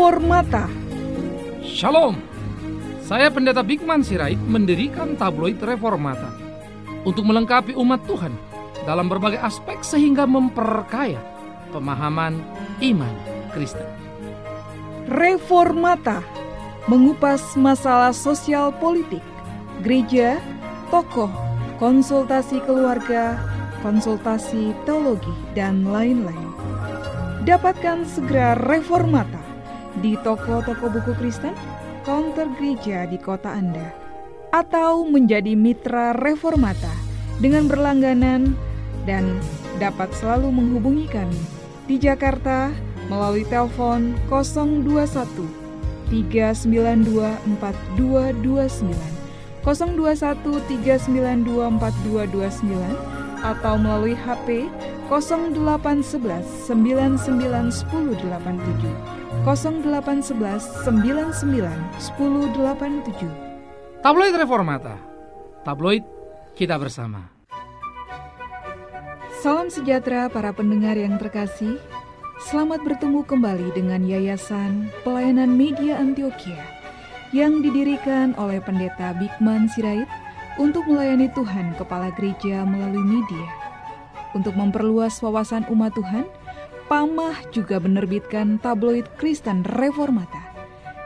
Reformata. Shalom. Saya Pendeta Bigman Sirait mendirikan tabloid Reformata untuk melengkapi umat Tuhan dalam berbagai aspek sehingga memperkaya pemahaman iman Kristen. Reformata mengupas masalah sosial politik, gereja, tokoh, konsultasi keluarga, konsultasi teologi, dan lain-lain. Dapatkan segera Reformata di toko-toko buku Kristen, counter gereja di kota Anda, atau menjadi mitra Reformata dengan berlangganan dan dapat selalu menghubungi kami di Jakarta melalui telepon 021 392 4229 021 392 4229 atau melalui HP 0811 99 10 87 0811 99 10 87 Tabloid Reformata. Tabloid kita bersama. Salam sejahtera para pendengar yang terkasih. Selamat bertemu kembali dengan Yayasan Pelayanan Media Antioquia yang didirikan oleh Pendeta Bigman Sirait untuk melayani Tuhan Kepala Gereja melalui media. Untuk memperluas wawasan umat Tuhan, Pamah juga menerbitkan tabloid Kristen Reformata.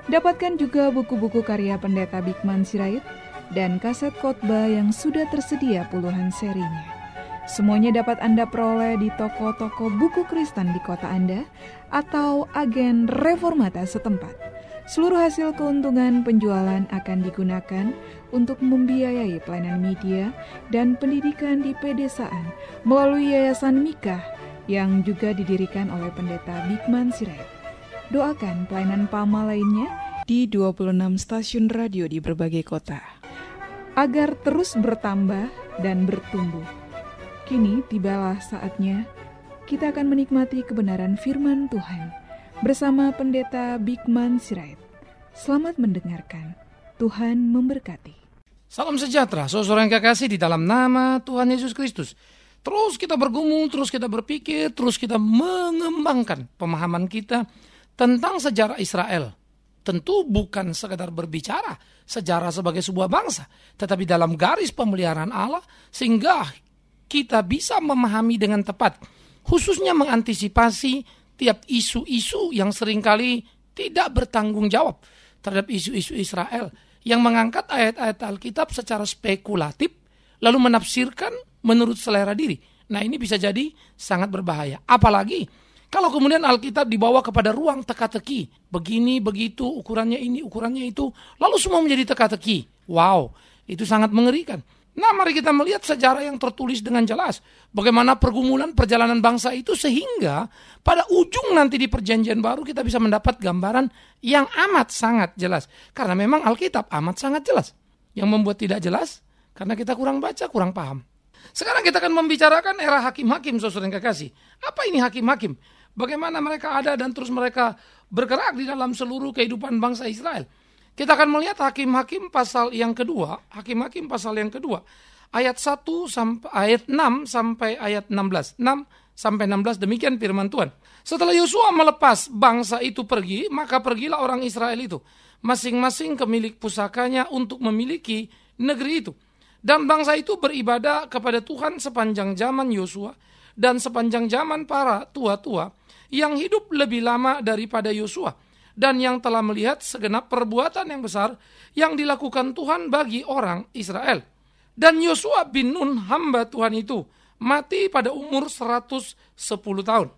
Dapatkan juga buku-buku karya Pendeta Bigman Sirait dan kaset khotbah yang sudah tersedia puluhan serinya. Semuanya dapat Anda peroleh di toko-toko buku Kristen di kota Anda atau agen Reformata setempat. Seluruh hasil keuntungan penjualan akan digunakan untuk membiayai pelayanan media dan pendidikan di pedesaan melalui Yayasan Mikah yang juga didirikan oleh Pendeta Bigman Sirait. Doakan pelayanan PAMA lainnya di 26 stasiun radio di berbagai kota agar terus bertambah dan bertumbuh. Kini tibalah saatnya kita akan menikmati kebenaran firman Tuhan bersama Pendeta Bigman Sirait. Selamat mendengarkan. Tuhan memberkati. Salam sejahtera, saudara yang kekasih di dalam nama Tuhan Yesus Kristus. Terus kita bergumul, terus kita berpikir, terus kita mengembangkan pemahaman kita tentang sejarah Israel. Tentu bukan sekedar berbicara sejarah sebagai sebuah bangsa, tetapi dalam garis pemeliharaan Allah sehingga kita bisa memahami dengan tepat, khususnya mengantisipasi tiap isu-isu yang sering kali tidak bertanggung jawab terhadap isu-isu Israel yang mengangkat ayat-ayat Alkitab secara spekulatif lalu menafsirkan menurut selera diri. Nah, ini bisa jadi sangat berbahaya. Apalagi kalau kemudian Alkitab dibawa kepada ruang teka-teki, begini, begitu, ukurannya ini, ukurannya itu, lalu semua menjadi teka-teki. Wow, itu sangat mengerikan. Nah, mari kita melihat sejarah yang tertulis dengan jelas. Bagaimana pergumulan perjalanan bangsa itu sehingga pada ujung nanti di perjanjian baru kita bisa mendapat gambaran yang amat sangat jelas. Karena memang Alkitab amat sangat jelas. Yang membuat tidak jelas karena kita kurang baca, kurang paham. Sekarang kita akan membicarakan era hakim-hakim, saudara yang kekasih. Apa ini hakim-hakim? Bagaimana mereka ada dan terus mereka bergerak di dalam seluruh kehidupan bangsa Israel. Kita akan melihat hakim-hakim pasal yang kedua, hakim-hakim pasal yang kedua, ayat 1 sampai ayat 6 sampai ayat 16. 6 sampai 16 demikian firman Tuhan. Setelah Yosua melepas bangsa itu pergi, maka pergilah orang Israel itu masing-masing ke milik pusakanya untuk memiliki negeri itu. Dan bangsa itu beribadah kepada Tuhan sepanjang zaman Yosua dan sepanjang zaman para tua-tua yang hidup lebih lama daripada Yosua dan yang telah melihat segenap perbuatan yang besar yang dilakukan Tuhan bagi orang Israel. Dan Yosua bin Nun hamba Tuhan itu mati pada umur 110 tahun.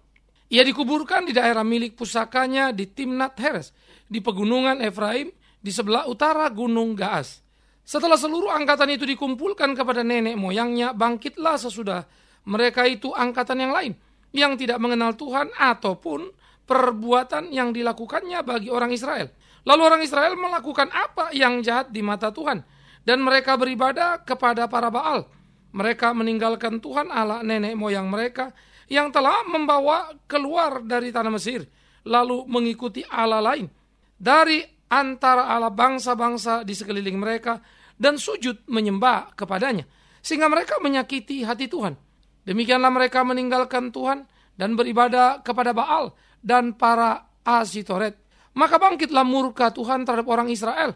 Ia dikuburkan di daerah milik pusakanya di Timnat Heres, di pegunungan Efraim, di sebelah utara Gunung Gaas. Setelah seluruh angkatan itu dikumpulkan kepada nenek moyangnya, bangkitlah sesudah mereka itu angkatan yang lain, yang tidak mengenal Tuhan ataupun perbuatan yang dilakukannya bagi orang Israel. Lalu orang Israel melakukan apa yang jahat di mata Tuhan dan mereka beribadah kepada para Baal. Mereka meninggalkan Tuhan Allah nenek moyang mereka yang telah membawa keluar dari tanah Mesir lalu mengikuti Allah lain dari antara Allah bangsa-bangsa di sekeliling mereka dan sujud menyembah kepadanya sehingga mereka menyakiti hati Tuhan. Demikianlah mereka meninggalkan Tuhan dan beribadah kepada Baal dan para Asitoret. Maka bangkitlah murka Tuhan terhadap orang Israel.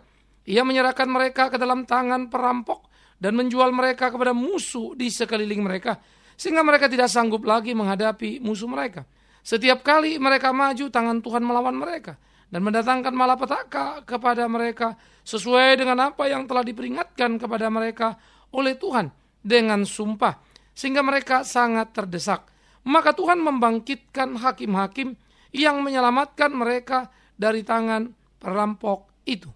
Ia menyerahkan mereka ke dalam tangan perampok dan menjual mereka kepada musuh di sekeliling mereka. Sehingga mereka tidak sanggup lagi menghadapi musuh mereka. Setiap kali mereka maju, tangan Tuhan melawan mereka. Dan mendatangkan malapetaka kepada mereka sesuai dengan apa yang telah diperingatkan kepada mereka oleh Tuhan dengan sumpah. Sehingga mereka sangat terdesak. Maka Tuhan membangkitkan hakim-hakim yang menyelamatkan mereka dari tangan perampok itu.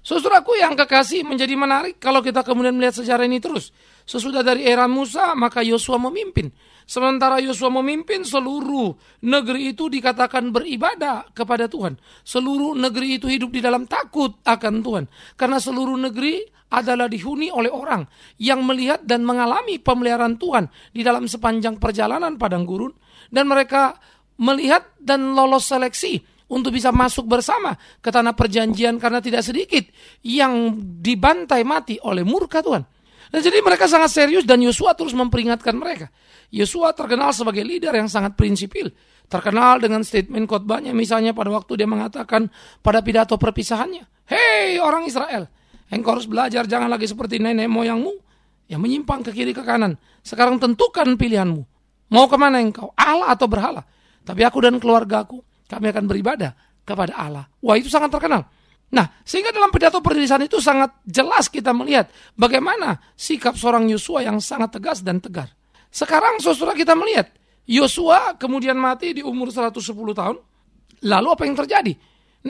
Saudaraku yang kekasih menjadi menarik kalau kita kemudian melihat sejarah ini terus. Sesudah dari era Musa maka Yosua memimpin. Sementara Yosua memimpin seluruh negeri itu dikatakan beribadah kepada Tuhan. Seluruh negeri itu hidup di dalam takut akan Tuhan. Karena seluruh negeri adalah dihuni oleh orang yang melihat dan mengalami pemeliharaan Tuhan di dalam sepanjang perjalanan padang gurun. Dan mereka melihat dan lolos seleksi untuk bisa masuk bersama ke tanah perjanjian karena tidak sedikit yang dibantai mati oleh murka Tuhan. Dan jadi mereka sangat serius dan Yosua terus memperingatkan mereka. Yosua terkenal sebagai leader yang sangat prinsipil. Terkenal dengan statement khotbahnya misalnya pada waktu dia mengatakan pada pidato perpisahannya. Hei orang Israel, engkau harus belajar jangan lagi seperti nenek moyangmu yang menyimpang ke kiri ke kanan. Sekarang tentukan pilihanmu. Mau ke mana engkau? Allah atau berhala? Tapi aku dan keluargaku kami akan beribadah kepada Allah. Wah itu sangat terkenal. Nah, sehingga dalam pidato perilisan itu sangat jelas kita melihat bagaimana sikap seorang Yosua yang sangat tegas dan tegar. Sekarang saudara kita melihat Yosua kemudian mati di umur 110 tahun. Lalu apa yang terjadi?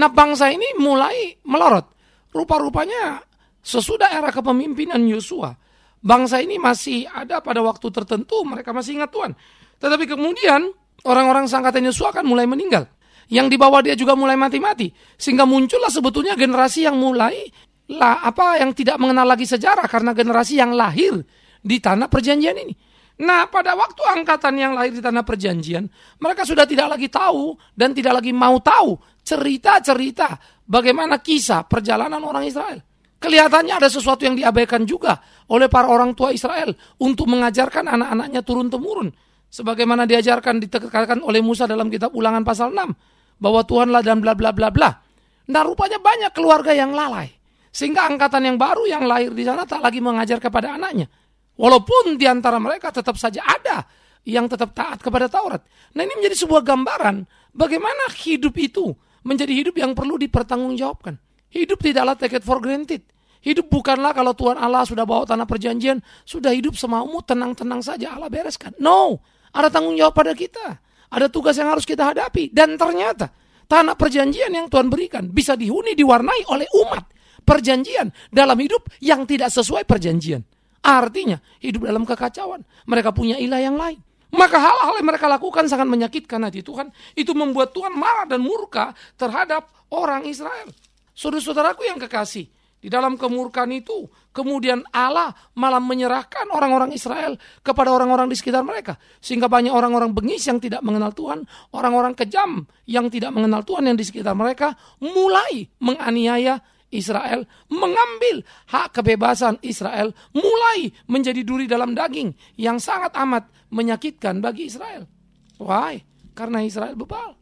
Nah, bangsa ini mulai melorot. Rupa-rupanya sesudah era kepemimpinan Yosua, bangsa ini masih ada pada waktu tertentu mereka masih ingat Tuhan. Tetapi kemudian orang-orang sangkatan Yosua akan mulai meninggal yang di bawah dia juga mulai mati-mati sehingga muncullah sebetulnya generasi yang mulai lah apa yang tidak mengenal lagi sejarah karena generasi yang lahir di tanah perjanjian ini. Nah, pada waktu angkatan yang lahir di tanah perjanjian, mereka sudah tidak lagi tahu dan tidak lagi mau tahu cerita-cerita bagaimana kisah perjalanan orang Israel. Kelihatannya ada sesuatu yang diabaikan juga oleh para orang tua Israel untuk mengajarkan anak-anaknya turun-temurun. Sebagaimana diajarkan ditekankan oleh Musa dalam kitab ulangan pasal 6 bahwa Tuhanlah dan bla bla bla bla. Nah rupanya banyak keluarga yang lalai. Sehingga angkatan yang baru yang lahir di sana tak lagi mengajar kepada anaknya. Walaupun di antara mereka tetap saja ada yang tetap taat kepada Taurat. Nah ini menjadi sebuah gambaran bagaimana hidup itu menjadi hidup yang perlu dipertanggungjawabkan. Hidup tidaklah take it for granted. Hidup bukanlah kalau Tuhan Allah sudah bawa tanah perjanjian, sudah hidup semaumu, tenang-tenang saja, Allah bereskan. No, ada tanggung jawab pada kita. Ada tugas yang harus kita hadapi. Dan ternyata tanah perjanjian yang Tuhan berikan bisa dihuni diwarnai oleh umat perjanjian dalam hidup yang tidak sesuai perjanjian. Artinya hidup dalam kekacauan. Mereka punya ilah yang lain. Maka hal-hal yang mereka lakukan sangat menyakitkan hati Tuhan. Itu membuat Tuhan marah dan murka terhadap orang Israel. Saudara-saudaraku yang kekasih, di dalam kemurkaan itu, kemudian Allah malah menyerahkan orang-orang Israel kepada orang-orang di sekitar mereka. Sehingga banyak orang-orang bengis yang tidak mengenal Tuhan, orang-orang kejam yang tidak mengenal Tuhan yang di sekitar mereka, mulai menganiaya Israel, mengambil hak kebebasan Israel, mulai menjadi duri dalam daging yang sangat amat menyakitkan bagi Israel. Why? Karena Israel bebal.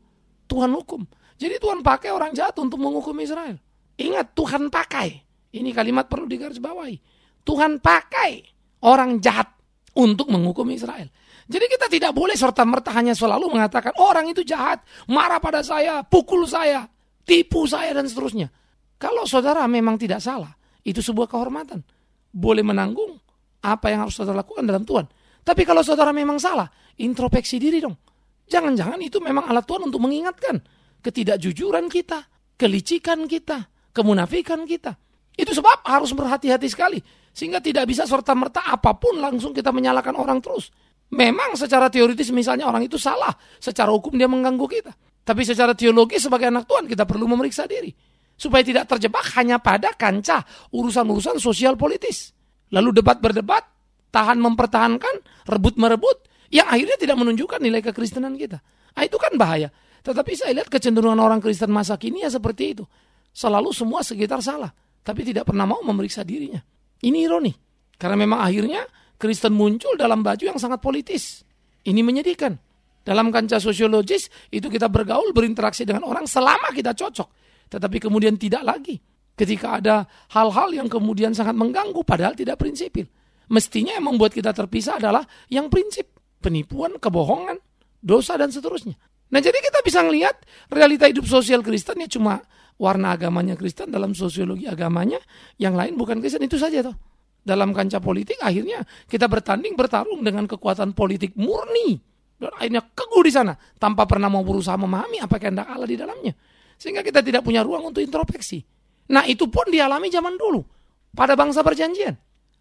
Tuhan hukum. Jadi Tuhan pakai orang jahat untuk menghukum Israel. Ingat Tuhan pakai. Ini kalimat perlu digarisbawahi. Tuhan pakai orang jahat untuk menghukum Israel. Jadi kita tidak boleh serta-merta hanya selalu mengatakan orang itu jahat, marah pada saya, pukul saya, tipu saya dan seterusnya. Kalau saudara memang tidak salah, itu sebuah kehormatan. Boleh menanggung apa yang harus saudara lakukan dalam Tuhan. Tapi kalau saudara memang salah, introspeksi diri dong. Jangan-jangan itu memang alat Tuhan untuk mengingatkan ketidakjujuran kita, kelicikan kita, kemunafikan kita. Itu sebab harus berhati-hati sekali. Sehingga tidak bisa serta-merta apa pun langsung kita menyalahkan orang terus. Memang secara teoritis misalnya orang itu salah. Secara hukum dia mengganggu kita. Tapi secara teologi sebagai anak Tuhan kita perlu memeriksa diri. Supaya tidak terjebak hanya pada kancah urusan-urusan sosial politis. Lalu debat berdebat, tahan mempertahankan, rebut merebut. Yang akhirnya tidak menunjukkan nilai kekristenan kita. Nah, itu kan bahaya. Tetapi saya lihat kecenderungan orang Kristen masa kini ya seperti itu. Selalu semua sekitar salah tapi tidak pernah mau memeriksa dirinya. Ini ironi, karena memang akhirnya Kristen muncul dalam baju yang sangat politis. Ini menyedihkan. Dalam kancah sosiologis itu kita bergaul, berinteraksi dengan orang selama kita cocok. tetapi kemudian tidak lagi. Ketika ada hal-hal yang kemudian sangat mengganggu, padahal tidak prinsipil. Mestinya yang membuat kita terpisah adalah yang prinsip. Penipuan, kebohongan, dosa, dan seterusnya. Nah jadi kita bisa melihat realita hidup sosial Kristen ya cuma warna agamanya Kristen dalam sosiologi agamanya, yang lain bukan Kristen, itu saja toh. Dalam kancah politik akhirnya kita bertanding bertarung dengan kekuatan politik murni. Dan akhirnya kegu di sana tanpa pernah mau berusaha memahami apa kehendak Allah di dalamnya. Sehingga kita tidak punya ruang untuk introspeksi. Nah itu pun dialami zaman dulu pada bangsa perjanjian.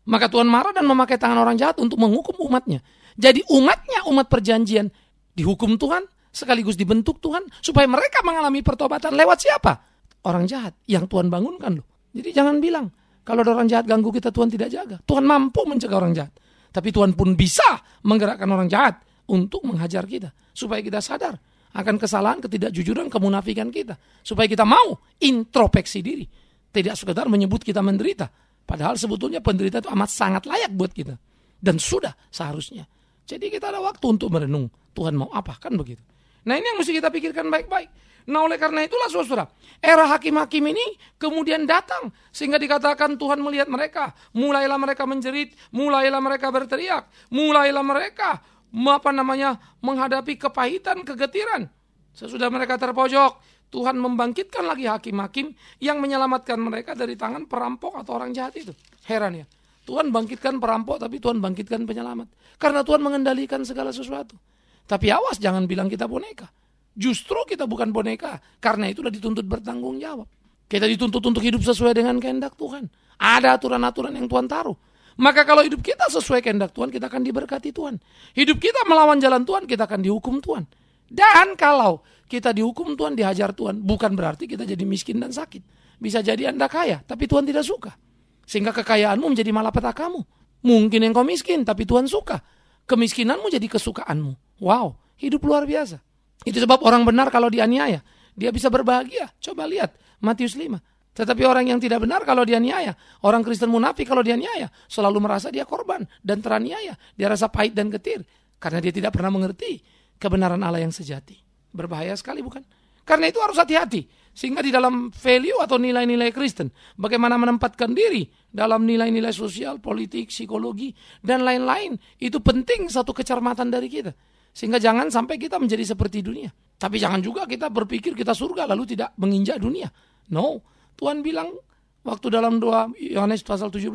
Maka Tuhan marah dan memakai tangan orang jahat untuk menghukum umatnya. Jadi umatnya umat perjanjian dihukum Tuhan sekaligus dibentuk Tuhan supaya mereka mengalami pertobatan lewat siapa? Orang jahat yang Tuhan bangunkan loh. Jadi jangan bilang kalau ada orang jahat ganggu kita Tuhan tidak jaga. Tuhan mampu mencegah orang jahat. Tapi Tuhan pun bisa menggerakkan orang jahat untuk menghajar kita supaya kita sadar akan kesalahan, ketidakjujuran, kemunafikan kita. Supaya kita mau introspeksi diri. Tidak sekedar menyebut kita menderita. Padahal sebetulnya penderita itu amat sangat layak buat kita. Dan sudah seharusnya. Jadi kita ada waktu untuk merenung. Tuhan mau apa? Kan begitu. Nah ini yang mesti kita pikirkan baik-baik. Nah oleh karena itulah saudara, era hakim-hakim ini kemudian datang. Sehingga dikatakan Tuhan melihat mereka. Mulailah mereka menjerit, mulailah mereka berteriak, mulailah mereka apa namanya menghadapi kepahitan, kegetiran. Sesudah mereka terpojok, Tuhan membangkitkan lagi hakim-hakim yang menyelamatkan mereka dari tangan perampok atau orang jahat itu. Heran ya. Tuhan bangkitkan perampok tapi Tuhan bangkitkan penyelamat. Karena Tuhan mengendalikan segala sesuatu. Tapi awas jangan bilang kita boneka. Justru kita bukan boneka. Karena itulah dituntut bertanggung jawab. Kita dituntut untuk hidup sesuai dengan kehendak Tuhan. Ada aturan-aturan yang Tuhan taruh. Maka kalau hidup kita sesuai kehendak Tuhan, kita akan diberkati Tuhan. Hidup kita melawan jalan Tuhan, kita akan dihukum Tuhan. Dan kalau kita dihukum Tuhan, dihajar Tuhan, bukan berarti kita jadi miskin dan sakit. Bisa jadi Anda kaya, tapi Tuhan tidak suka. Sehingga kekayaanmu menjadi malapetakamu. Mungkin engkau miskin, tapi Tuhan suka. Kemiskinanmu jadi kesukaanmu. Wow, hidup luar biasa. Itu sebab orang benar kalau dianiaya, dia bisa berbahagia. Coba lihat Matius 5. Tetapi orang yang tidak benar kalau dia niaya, orang Kristen munafik kalau dia niaya, selalu merasa dia korban dan teraniaya. Dia rasa pahit dan getir karena dia tidak pernah mengerti kebenaran Allah yang sejati. Berbahaya sekali bukan? Karena itu harus hati-hati. Sehingga di dalam value atau nilai-nilai Kristen, bagaimana menempatkan diri dalam nilai-nilai sosial, politik, psikologi, dan lain-lain, itu penting satu kecermatan dari kita. Sehingga jangan sampai kita menjadi seperti dunia. Tapi jangan juga kita berpikir kita surga lalu tidak menginjak dunia. No, Tuhan bilang waktu dalam doa Yohanes pasal 17,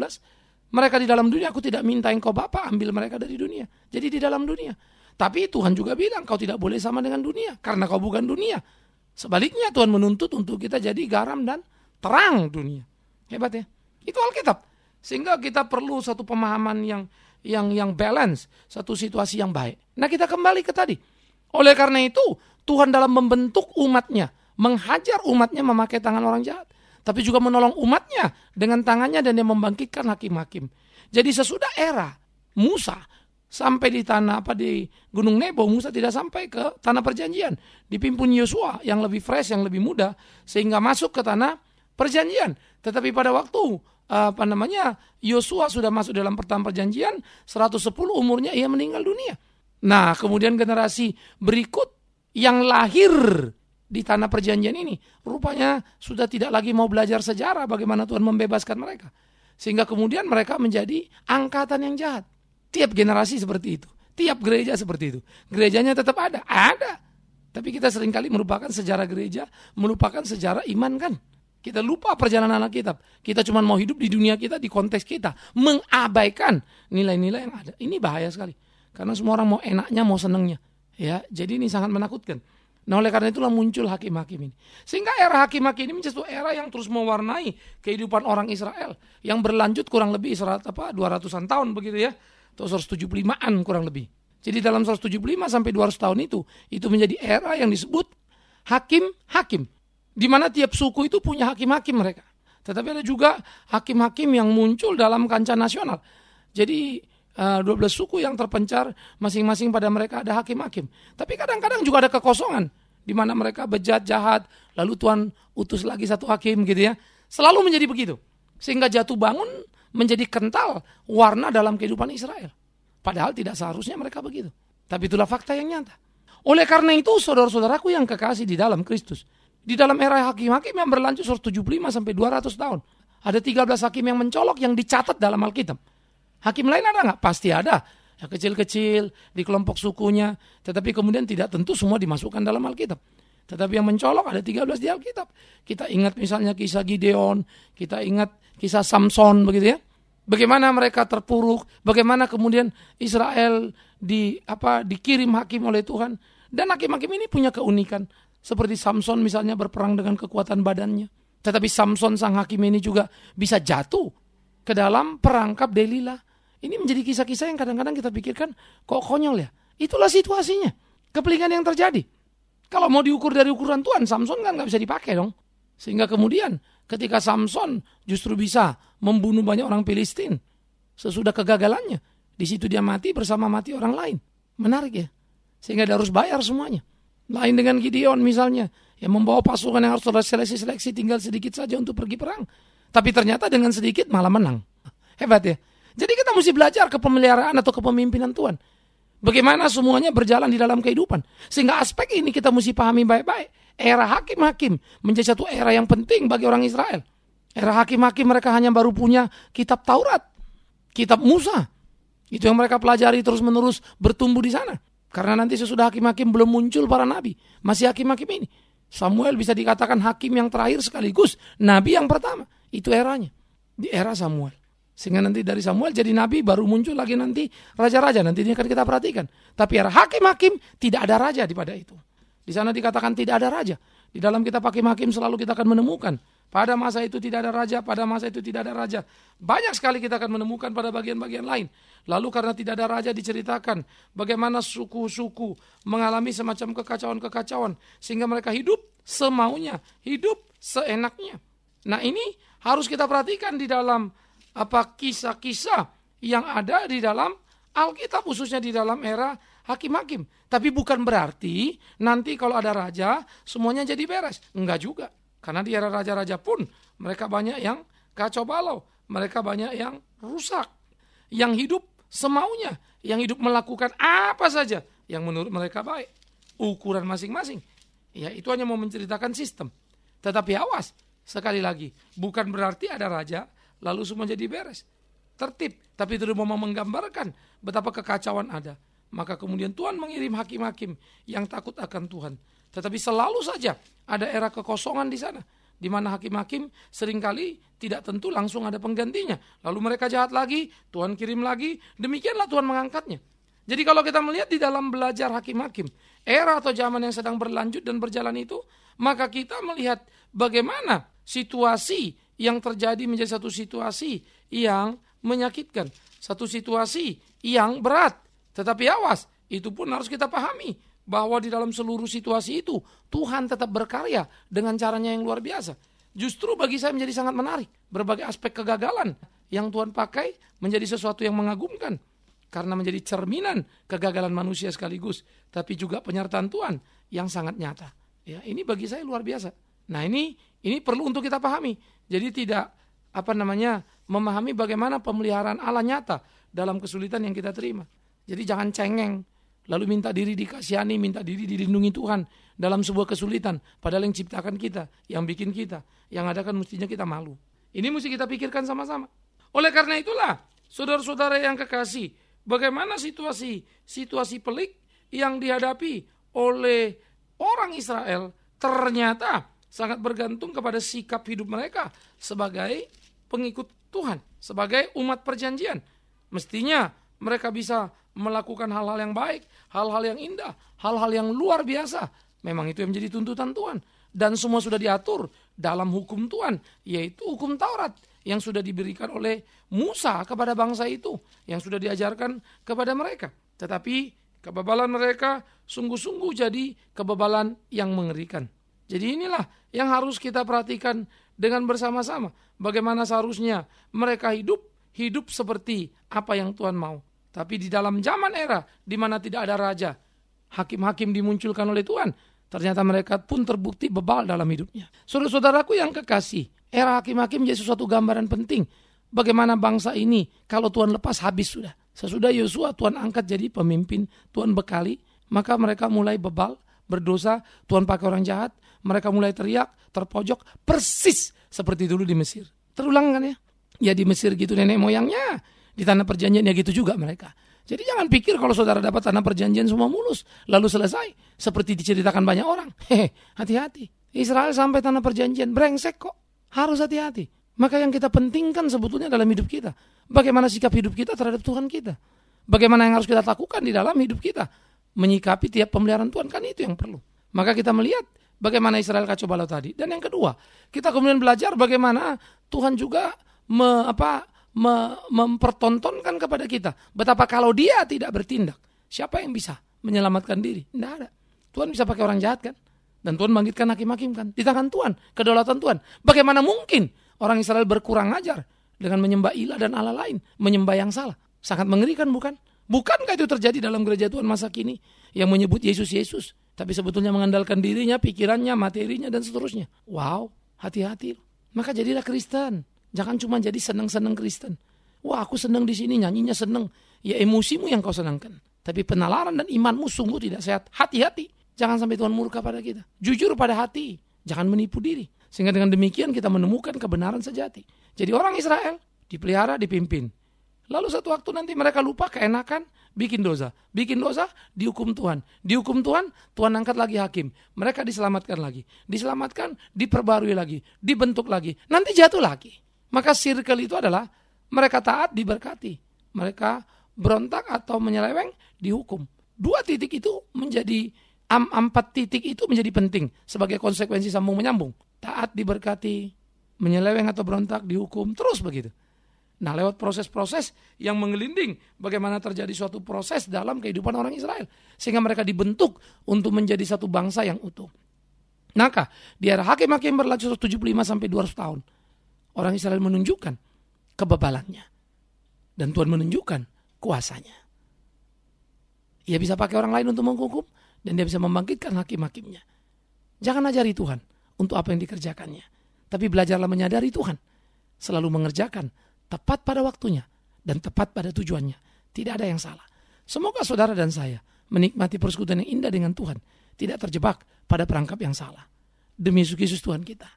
mereka di dalam dunia aku tidak minta engkau Bapa ambil mereka dari dunia. Jadi di dalam dunia. Tapi Tuhan juga bilang kau tidak boleh sama dengan dunia karena kau bukan dunia. Sebaliknya Tuhan menuntut untuk kita jadi garam dan terang dunia. Hebat ya. Itu Alkitab. Sehingga kita perlu satu pemahaman yang yang yang balance, satu situasi yang baik. Nah, kita kembali ke tadi. Oleh karena itu, Tuhan dalam membentuk umatnya, menghajar umatnya memakai tangan orang jahat tapi juga menolong umatnya dengan tangannya dan dia membangkitkan hakim-hakim. Jadi sesudah era Musa sampai di tanah apa di Gunung Nebo, Musa tidak sampai ke tanah perjanjian. Dipimpin Yosua yang lebih fresh, yang lebih muda sehingga masuk ke tanah perjanjian. Tetapi pada waktu apa namanya Yosua sudah masuk dalam pertama perjanjian 110 umurnya ia meninggal dunia. Nah, kemudian generasi berikut yang lahir di tanah perjanjian ini rupanya sudah tidak lagi mau belajar sejarah bagaimana Tuhan membebaskan mereka. Sehingga kemudian mereka menjadi angkatan yang jahat. Tiap generasi seperti itu. Tiap gereja seperti itu. Gerejanya tetap ada. Ada. Tapi kita sering kali merupakan sejarah gereja, melupakan sejarah iman kan. Kita lupa perjalanan Alkitab. Kita cuma mau hidup di dunia kita, di konteks kita. Mengabaikan nilai-nilai yang ada. Ini bahaya sekali. Karena semua orang mau enaknya, mau senengnya. Ya, jadi ini sangat menakutkan. Nah oleh karena itulah muncul hakim-hakim ini. Sehingga era hakim-hakim ini menjadi era yang terus mewarnai kehidupan orang Israel. Yang berlanjut kurang lebih 100, apa, 200-an tahun begitu ya. Atau 175-an kurang lebih. Jadi dalam 175 sampai 200 tahun itu, itu menjadi era yang disebut hakim-hakim. Di mana tiap suku itu punya hakim-hakim mereka. Tetapi ada juga hakim-hakim yang muncul dalam kancah nasional. Jadi 12 eh, suku yang terpencar masing-masing pada mereka ada hakim-hakim. Tapi kadang-kadang juga ada kekosongan di mana mereka bejat jahat, lalu Tuhan utus lagi satu hakim gitu ya. Selalu menjadi begitu. Sehingga jatuh bangun menjadi kental warna dalam kehidupan Israel. Padahal tidak seharusnya mereka begitu. Tapi itulah fakta yang nyata. Oleh karena itu saudara-saudaraku yang kekasih di dalam Kristus. Di dalam era hakim-hakim yang berlanjut 175 sampai 200 tahun. Ada 13 hakim yang mencolok yang dicatat dalam Alkitab. Hakim lain ada nggak? Pasti ada. Ya, kecil-kecil di kelompok sukunya. Tetapi kemudian tidak tentu semua dimasukkan dalam Alkitab. Tetapi yang mencolok ada 13 di Alkitab. Kita ingat misalnya kisah Gideon, kita ingat kisah Samson begitu ya. Bagaimana mereka terpuruk, bagaimana kemudian Israel di apa dikirim hakim oleh Tuhan dan hakim-hakim ini punya keunikan seperti Samson misalnya berperang dengan kekuatan badannya. Tetapi Samson sang hakim ini juga bisa jatuh ke dalam perangkap Delila. Ini menjadi kisah-kisah yang kadang-kadang kita pikirkan kok konyol ya. Itulah situasinya. Kepelingan yang terjadi. Kalau mau diukur dari ukuran Tuhan, Samson kan nggak bisa dipakai dong. Sehingga kemudian ketika Samson justru bisa membunuh banyak orang Filistin sesudah kegagalannya, di situ dia mati bersama mati orang lain. Menarik ya. Sehingga dia harus bayar semuanya. Lain dengan Gideon misalnya, yang membawa pasukan yang harus seleksi-seleksi tinggal sedikit saja untuk pergi perang. Tapi ternyata dengan sedikit malah menang. Hebat ya. Jadi kita mesti belajar kepemeliharaan atau kepemimpinan Tuhan. Bagaimana semuanya berjalan di dalam kehidupan. Sehingga aspek ini kita mesti pahami baik-baik. Era hakim-hakim menjadi satu era yang penting bagi orang Israel. Era hakim-hakim mereka hanya baru punya kitab Taurat. Kitab Musa. Itu yang mereka pelajari terus-menerus bertumbuh di sana. Karena nanti sesudah hakim-hakim belum muncul para nabi. Masih hakim-hakim ini. Samuel bisa dikatakan hakim yang terakhir sekaligus nabi yang pertama. Itu eranya. Di era Samuel. Sehingga nanti dari Samuel jadi nabi baru muncul lagi nanti raja-raja. Nanti ini akan kita perhatikan. Tapi era hakim-hakim tidak ada raja di pada itu. Di sana dikatakan tidak ada raja. Di dalam kitab hakim-hakim selalu kita akan menemukan. Pada masa itu tidak ada raja, pada masa itu tidak ada raja. Banyak sekali kita akan menemukan pada bagian-bagian lain. Lalu karena tidak ada raja diceritakan bagaimana suku-suku mengalami semacam kekacauan-kekacauan. Sehingga mereka hidup semaunya, hidup seenaknya. Nah ini harus kita perhatikan di dalam apa kisah-kisah yang ada di dalam Alkitab khususnya di dalam era hakim-hakim. Tapi bukan berarti nanti kalau ada raja semuanya jadi beres. Enggak juga. Karena di era raja-raja pun mereka banyak yang kacau balau. Mereka banyak yang rusak. Yang hidup semaunya. Yang hidup melakukan apa saja yang menurut mereka baik. Ukuran masing-masing. Ya itu hanya mau menceritakan sistem. Tetapi awas, sekali lagi, bukan berarti ada raja lalu semua jadi beres. Tertib, tapi itu mau menggambarkan betapa kekacauan ada. Maka kemudian Tuhan mengirim hakim-hakim yang takut akan Tuhan. Tetapi selalu saja ada era kekosongan di sana. Di mana hakim-hakim sering kali tidak tentu langsung ada penggantinya. Lalu mereka jahat lagi, Tuhan kirim lagi, demikianlah Tuhan mengangkatnya. Jadi kalau kita melihat di dalam belajar hakim-hakim, era atau zaman yang sedang berlanjut dan berjalan itu, maka kita melihat bagaimana situasi yang terjadi menjadi satu situasi yang menyakitkan, satu situasi yang berat. Tetapi awas, itu pun harus kita pahami bahwa di dalam seluruh situasi itu Tuhan tetap berkarya dengan caranya yang luar biasa. Justru bagi saya menjadi sangat menarik berbagai aspek kegagalan yang Tuhan pakai menjadi sesuatu yang mengagumkan karena menjadi cerminan kegagalan manusia sekaligus, tapi juga penyertaan Tuhan yang sangat nyata. Ya, ini bagi saya luar biasa. Nah, ini ini perlu untuk kita pahami. Jadi tidak apa namanya memahami bagaimana pemeliharaan Allah nyata dalam kesulitan yang kita terima. Jadi jangan cengeng, lalu minta diri dikasihani, minta diri dilindungi Tuhan dalam sebuah kesulitan. Padahal yang ciptakan kita, yang bikin kita, yang ada kan mestinya kita malu. Ini mesti kita pikirkan sama-sama. Oleh karena itulah, saudara-saudara yang kekasih, bagaimana situasi situasi pelik yang dihadapi oleh orang Israel ternyata sangat bergantung kepada sikap hidup mereka sebagai pengikut Tuhan, sebagai umat perjanjian. Mestinya mereka bisa melakukan hal-hal yang baik, hal-hal yang indah, hal-hal yang luar biasa. Memang itu yang menjadi tuntutan Tuhan. Dan semua sudah diatur dalam hukum Tuhan, yaitu hukum Taurat yang sudah diberikan oleh Musa kepada bangsa itu, yang sudah diajarkan kepada mereka. Tetapi kebebalan mereka sungguh-sungguh jadi kebebalan yang mengerikan. Jadi inilah yang harus kita perhatikan dengan bersama-sama. Bagaimana seharusnya mereka hidup, hidup seperti apa yang Tuhan mau. Tapi di dalam zaman era di mana tidak ada raja, hakim-hakim dimunculkan oleh Tuhan, ternyata mereka pun terbukti bebal dalam hidupnya. Saudara-saudaraku yang kekasih, era hakim-hakim jadi sesuatu gambaran penting. Bagaimana bangsa ini kalau Tuhan lepas habis sudah. Sesudah Yosua Tuhan angkat jadi pemimpin, Tuhan bekali, maka mereka mulai bebal, berdosa, Tuhan pakai orang jahat, mereka mulai teriak, terpojok, persis seperti dulu di Mesir. Terulang kan ya? Ya di Mesir gitu nenek moyangnya, di tanah perjanjian ya gitu juga mereka. Jadi jangan pikir kalau saudara dapat tanah perjanjian semua mulus, lalu selesai. Seperti diceritakan banyak orang. Hati-hati. Israel sampai tanah perjanjian, brengsek kok. Harus hati-hati. Maka yang kita pentingkan sebetulnya dalam hidup kita. Bagaimana sikap hidup kita terhadap Tuhan kita. Bagaimana yang harus kita lakukan di dalam hidup kita. Menyikapi tiap pemeliharaan Tuhan, kan itu yang perlu. Maka kita melihat bagaimana Israel kacau balau tadi. Dan yang kedua, kita kemudian belajar bagaimana Tuhan juga me, apa, me, mempertontonkan kepada kita betapa kalau dia tidak bertindak, siapa yang bisa menyelamatkan diri? Tidak ada. Tuhan bisa pakai orang jahat kan? Dan Tuhan bangkitkan hakim-hakim kan? Di tangan Tuhan, kedaulatan Tuhan. Bagaimana mungkin orang Israel berkurang ajar dengan menyembah ilah dan Allah lain, menyembah yang salah? Sangat mengerikan bukan? Bukankah itu terjadi dalam gereja Tuhan masa kini yang menyebut Yesus Yesus, tapi sebetulnya mengandalkan dirinya, pikirannya, materinya dan seterusnya? Wow, hati-hati. Maka jadilah Kristen. Jangan cuma jadi senang-senang Kristen. Wah aku senang di sini nyanyinya senang. Ya emosimu yang kau senangkan. Tapi penalaran dan imanmu sungguh tidak sehat. Hati-hati. Jangan sampai Tuhan murka pada kita. Jujur pada hati. Jangan menipu diri. Sehingga dengan demikian kita menemukan kebenaran sejati. Jadi orang Israel dipelihara, dipimpin. Lalu satu waktu nanti mereka lupa keenakan, bikin dosa. Bikin dosa, dihukum Tuhan. Dihukum Tuhan, Tuhan angkat lagi hakim. Mereka diselamatkan lagi. Diselamatkan, diperbarui lagi. Dibentuk lagi. Nanti jatuh lagi. Maka circle itu adalah mereka taat diberkati. Mereka berontak atau menyeleweng dihukum. Dua titik itu menjadi am, empat titik itu menjadi penting sebagai konsekuensi sambung menyambung. Taat diberkati, menyeleweng atau berontak dihukum, terus begitu. Nah lewat proses-proses yang mengelinding bagaimana terjadi suatu proses dalam kehidupan orang Israel. Sehingga mereka dibentuk untuk menjadi satu bangsa yang utuh. Maka di era hakim-hakim berlaku 175 sampai 200 tahun orang Israel menunjukkan kebebalannya. Dan Tuhan menunjukkan kuasanya. Ia bisa pakai orang lain untuk menghukum dan dia bisa membangkitkan hakim-hakimnya. Jangan ajari Tuhan untuk apa yang dikerjakannya. Tapi belajarlah menyadari Tuhan. Selalu mengerjakan tepat pada waktunya dan tepat pada tujuannya. Tidak ada yang salah. Semoga saudara dan saya menikmati persekutuan yang indah dengan Tuhan. Tidak terjebak pada perangkap yang salah. Demi Yesus Tuhan kita.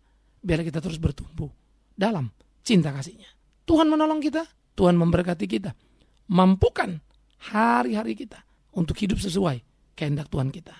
Biar kita terus bertumbuh dalam cinta kasihnya. Tuhan menolong kita, Tuhan memberkati kita. Mampukan hari-hari kita untuk hidup sesuai kehendak Tuhan kita.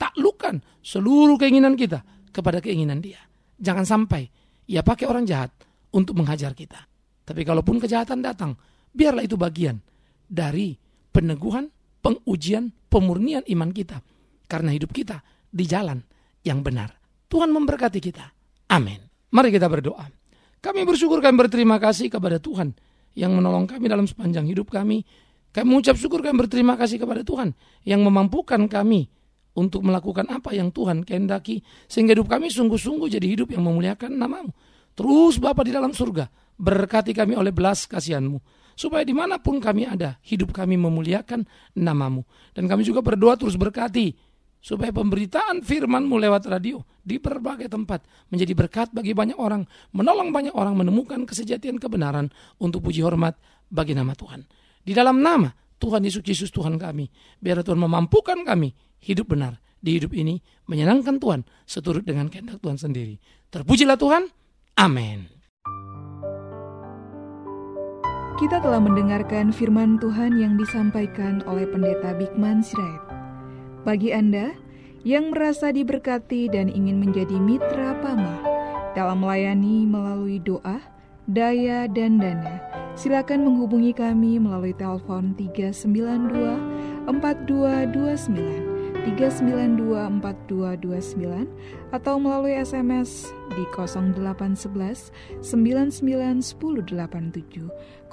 Taklukkan seluruh keinginan kita kepada keinginan dia. Jangan sampai ia pakai orang jahat untuk menghajar kita. Tapi kalaupun kejahatan datang, biarlah itu bagian dari peneguhan, pengujian, pemurnian iman kita. Karena hidup kita di jalan yang benar. Tuhan memberkati kita. Amin. Mari kita berdoa. Kami bersyukur kami berterima kasih kepada Tuhan yang menolong kami dalam sepanjang hidup kami. Kami mengucap syukur kami berterima kasih kepada Tuhan yang memampukan kami untuk melakukan apa yang Tuhan kehendaki sehingga hidup kami sungguh-sungguh jadi hidup yang memuliakan namamu. Terus Bapa di dalam surga, berkati kami oleh belas kasihanmu. Supaya di mana pun kami ada, hidup kami memuliakan namamu. Dan kami juga berdoa terus berkati supaya pemberitaan firman-Mu lewat radio di berbagai tempat menjadi berkat bagi banyak orang, menolong banyak orang menemukan kesejatian kebenaran untuk puji hormat bagi nama Tuhan. Di dalam nama Tuhan Yesus Kristus Tuhan kami, biar Tuhan memampukan kami hidup benar di hidup ini, menyenangkan Tuhan seturut dengan kehendak Tuhan sendiri. Terpujilah Tuhan. Amin. Kita telah mendengarkan firman Tuhan yang disampaikan oleh Pendeta Bikman Sirait. Bagi Anda yang merasa diberkati dan ingin menjadi mitra Pama dalam melayani melalui doa, daya, dan dana, silakan menghubungi kami melalui telepon 392 4229 392 4229 atau melalui SMS di 0811 991087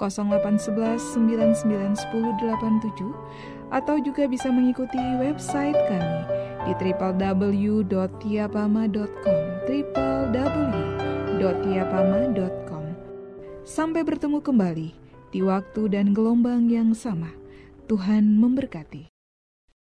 0811 991087 atau juga bisa mengikuti website kami di www.tiapama.com www.tiapama.com Sampai bertemu kembali di waktu dan gelombang yang sama. Tuhan memberkati.